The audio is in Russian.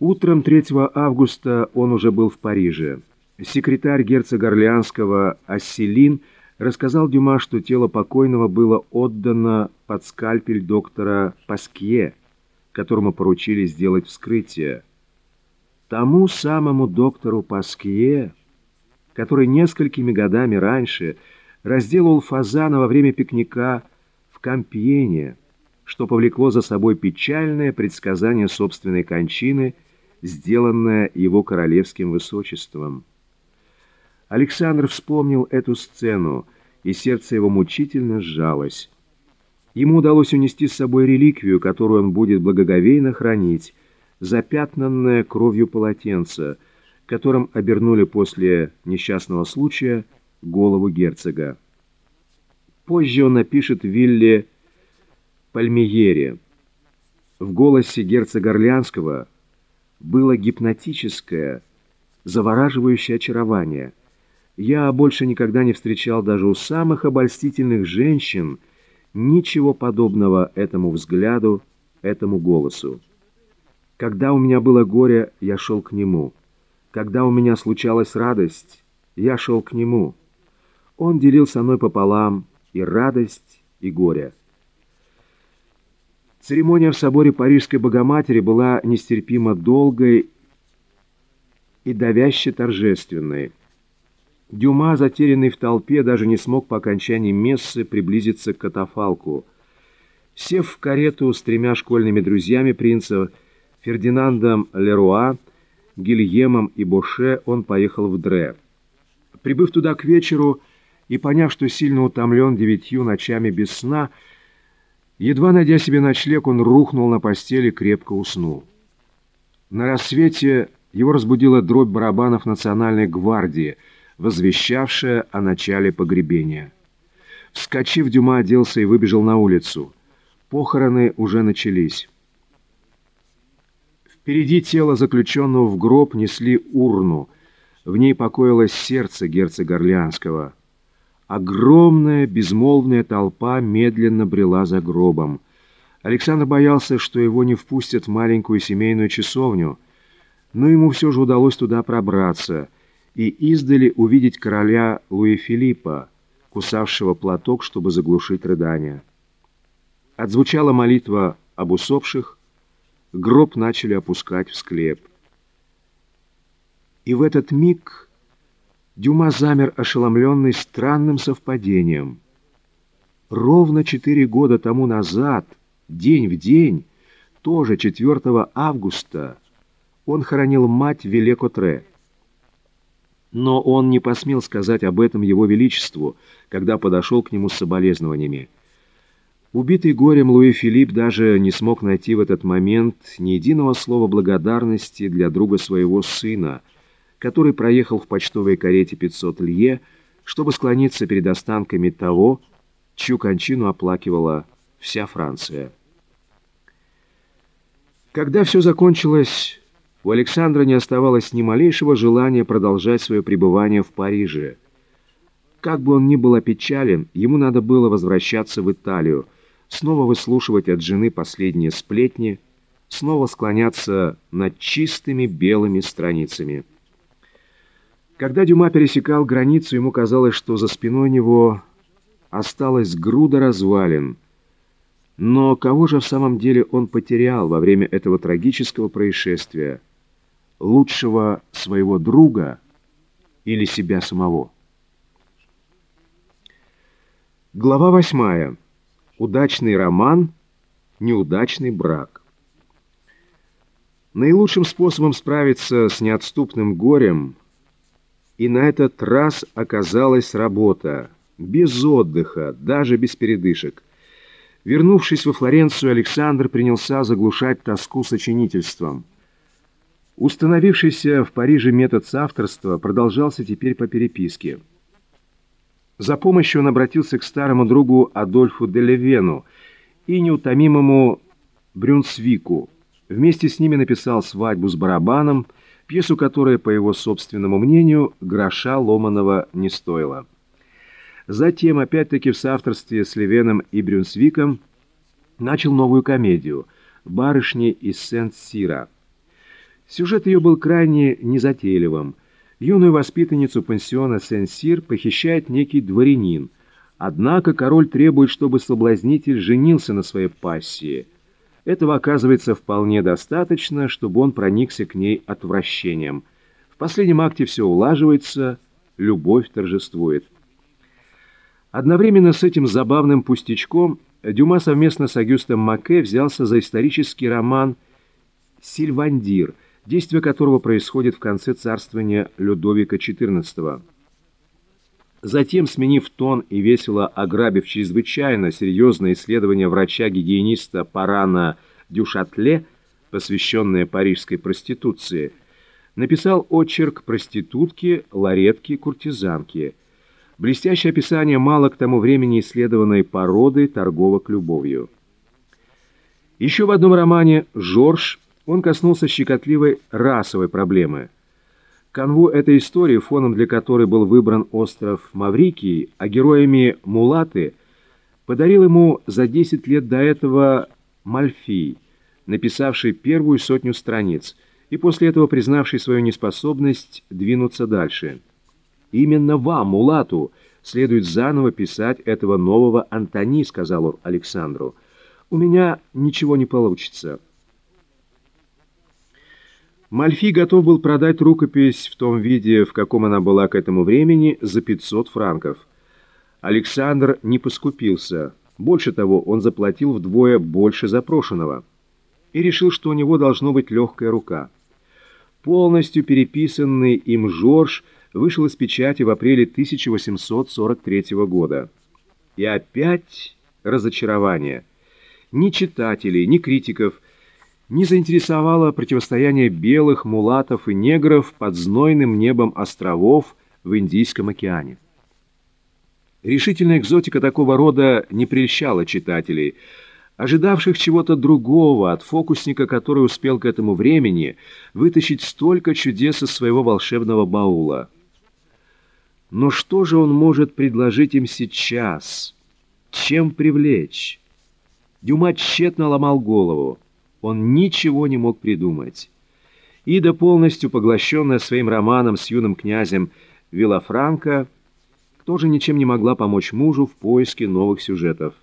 Утром 3 августа он уже был в Париже. Секретарь герцога Орлеанского Асселин рассказал Дюма, что тело покойного было отдано под скальпель доктора Паскье, которому поручили сделать вскрытие. Тому самому доктору Паскье, который несколькими годами раньше разделал фазана во время пикника в Кампьене, что повлекло за собой печальное предсказание собственной кончины, сделанное его королевским высочеством. Александр вспомнил эту сцену, и сердце его мучительно сжалось. Ему удалось унести с собой реликвию, которую он будет благоговейно хранить, запятнанное кровью полотенце, которым обернули после несчастного случая голову герцога. Позже он напишет вилле Пальмиере. В голосе герцога Орлеанского было гипнотическое, завораживающее очарование. Я больше никогда не встречал даже у самых обольстительных женщин ничего подобного этому взгляду, этому голосу. Когда у меня было горе, я шел к нему. Когда у меня случалась радость, я шел к нему. Он делил со мной пополам и радость, и горе. Церемония в соборе Парижской Богоматери была нестерпимо долгой и давяще торжественной. Дюма, затерянный в толпе, даже не смог по окончании мессы приблизиться к катафалку. Сев в карету с тремя школьными друзьями принца, Фердинандом Леруа, Гильемом и Боше, он поехал в Дре. Прибыв туда к вечеру и поняв, что сильно утомлен девятью ночами без сна, Едва найдя себе ночлег, он рухнул на постели, крепко уснул. На рассвете его разбудила дробь барабанов Национальной гвардии, возвещавшая о начале погребения. Вскочив, Дюма оделся и выбежал на улицу. Похороны уже начались. Впереди тело заключенного в гроб несли урну. В ней покоилось сердце герцога Орлеанского — Огромная безмолвная толпа медленно брела за гробом. Александр боялся, что его не впустят в маленькую семейную часовню, но ему все же удалось туда пробраться и издали увидеть короля Луи Филиппа, кусавшего платок, чтобы заглушить рыдания. Отзвучала молитва об усопших, гроб начали опускать в склеп. И в этот миг Дюма замер ошеломленный странным совпадением. Ровно четыре года тому назад, день в день, тоже 4 августа, он хоронил мать Велекотре. Но он не посмел сказать об этом его величеству, когда подошел к нему с соболезнованиями. Убитый горем Луи Филипп даже не смог найти в этот момент ни единого слова благодарности для друга своего сына — который проехал в почтовой карете 500 лье, чтобы склониться перед останками того, чью кончину оплакивала вся Франция. Когда все закончилось, у Александра не оставалось ни малейшего желания продолжать свое пребывание в Париже. Как бы он ни был опечален, ему надо было возвращаться в Италию, снова выслушивать от жены последние сплетни, снова склоняться над чистыми белыми страницами. Когда Дюма пересекал границу, ему казалось, что за спиной него осталась груда развалин. Но кого же в самом деле он потерял во время этого трагического происшествия? Лучшего своего друга или себя самого? Глава восьмая. Удачный роман, неудачный брак. Наилучшим способом справиться с неотступным горем – и на этот раз оказалась работа. Без отдыха, даже без передышек. Вернувшись во Флоренцию, Александр принялся заглушать тоску сочинительством. Установившийся в Париже метод соавторства продолжался теперь по переписке. За помощью он обратился к старому другу Адольфу Делевену и неутомимому Брюнсвику. Вместе с ними написал «Свадьбу с барабаном», пьесу, которая, по его собственному мнению, гроша ломаного не стоила. Затем, опять-таки в соавторстве с Левеном и Брюнсвиком, начал новую комедию «Барышни из Сент-Сира». Сюжет ее был крайне незатейливым. Юную воспитанницу пансиона Сен-Сир похищает некий дворянин. Однако король требует, чтобы соблазнитель женился на своей пассии. Этого оказывается вполне достаточно, чтобы он проникся к ней отвращением. В последнем акте все улаживается, любовь торжествует. Одновременно с этим забавным пустячком Дюма совместно с Агюстом Маке взялся за исторический роман «Сильвандир», действие которого происходит в конце царствования Людовика XIV. Затем, сменив тон и весело ограбив чрезвычайно серьезное исследование врача-гигиениста Парана Дюшатле, посвященное парижской проституции, написал очерк проститутки, ларетки, куртизанки. Блестящее описание мало к тому времени исследованной породы торговок любовью. Еще в одном романе «Жорж» он коснулся щекотливой расовой проблемы. Канву этой истории, фоном для которой был выбран остров Маврикий, а героями Мулаты, подарил ему за 10 лет до этого Мальфий, написавший первую сотню страниц, и после этого признавший свою неспособность двинуться дальше. «Именно вам, Мулату, следует заново писать этого нового Антони», — сказал он Александру. «У меня ничего не получится». Мальфи готов был продать рукопись в том виде, в каком она была к этому времени, за 500 франков. Александр не поскупился. Больше того, он заплатил вдвое больше запрошенного. И решил, что у него должно быть легкая рука. Полностью переписанный им Жорж вышел из печати в апреле 1843 года. И опять разочарование. Ни читателей, ни критиков – не заинтересовало противостояние белых, мулатов и негров под знойным небом островов в Индийском океане. Решительная экзотика такого рода не прельщала читателей, ожидавших чего-то другого от фокусника, который успел к этому времени вытащить столько чудес из своего волшебного баула. Но что же он может предложить им сейчас? Чем привлечь? Дюма тщетно ломал голову. Он ничего не мог придумать. Ида, полностью поглощенная своим романом с юным князем Вилафранко, тоже ничем не могла помочь мужу в поиске новых сюжетов.